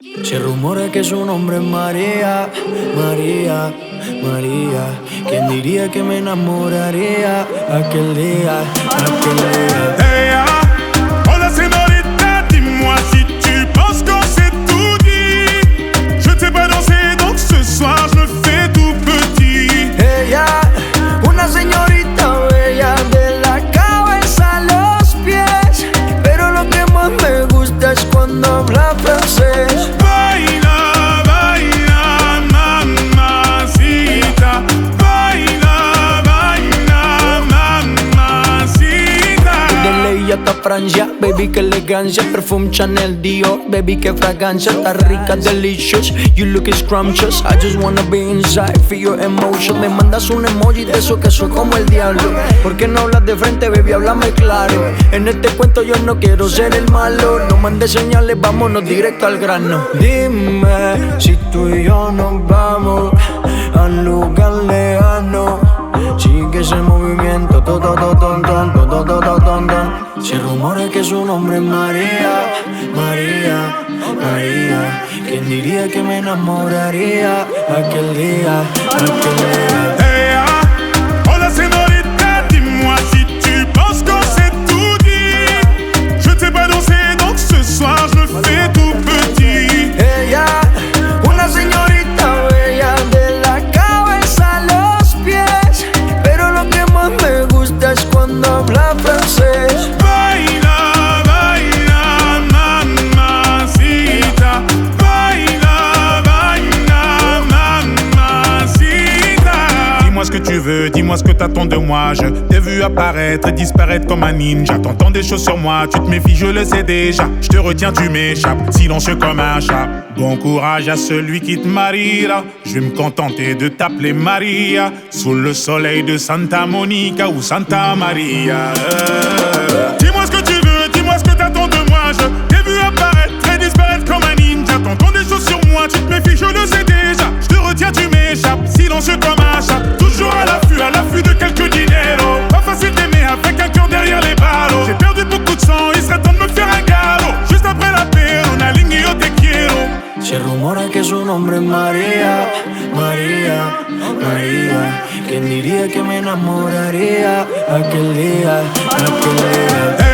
Se rumora que su nombre es María, María, María. ¿Quién diría que me enamoraría aquel día, aquel día? Ley hasta Francia, baby, que elegancia. Perfume Chanel Dior, baby, que fragancia. Está rica, delicious. You look scrumptious. I just wanna be inside, feel your emotion. Me mandas un emoji de eso que soy como el diablo. ¿Por qué no hablas de frente, baby? Háblame claro. En este cuento yo no quiero ser el malo. No mandes señales, vámonos directo al grano. Dime si tú y yo nos vamos al lugar que su nombre es María, María, María. ¿Quién diría que me enamoraría aquel día, aquel día? Que tu veux, dis-moi ce que t'attends de moi. Je t'ai vu apparaître et disparaître comme un ninja. T'entends des choses sur moi, tu te méfies, je le sais déjà. Je te retiens, tu m'échappes, silencieux comme un chat. Bon courage à celui qui te mariera. Je vais me contenter de t'appeler Maria. Sous le soleil de Santa Monica ou Santa Maria. Dis-moi ce que tu veux, dis-moi ce que t'attends de moi. Je t'ai vu apparaître et disparaître comme un ninja. T'entends des choses sur moi, tu te méfies, je le sais déjà. Je te retiens, tu m'échappes, silencieux comme un su nombre es María, María, María. ¿Quién diría que me enamoraría aquel día?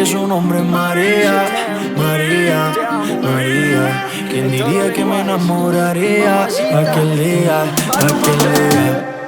Que su nombre es María, María, María. ¿Quién diría que me enamoraría aquel día, aquel día?